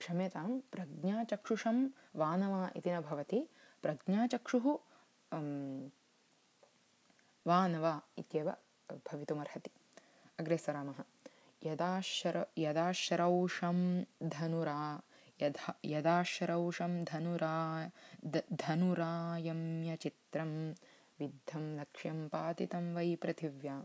क्षम्यतां प्रज्ञाचक्षुषं वानवा इति न भवति। प्रज्ञाचक्षुः वानवा इत्येव भवितुमर्हति। अग्रे सरामः। यदाशर यदाश्रौषं धनुरा यदा श्रौषं धनुरा द धनुरायम्यचित्रं विद्धं लक्ष्यं पातितं वै पृथिव्या।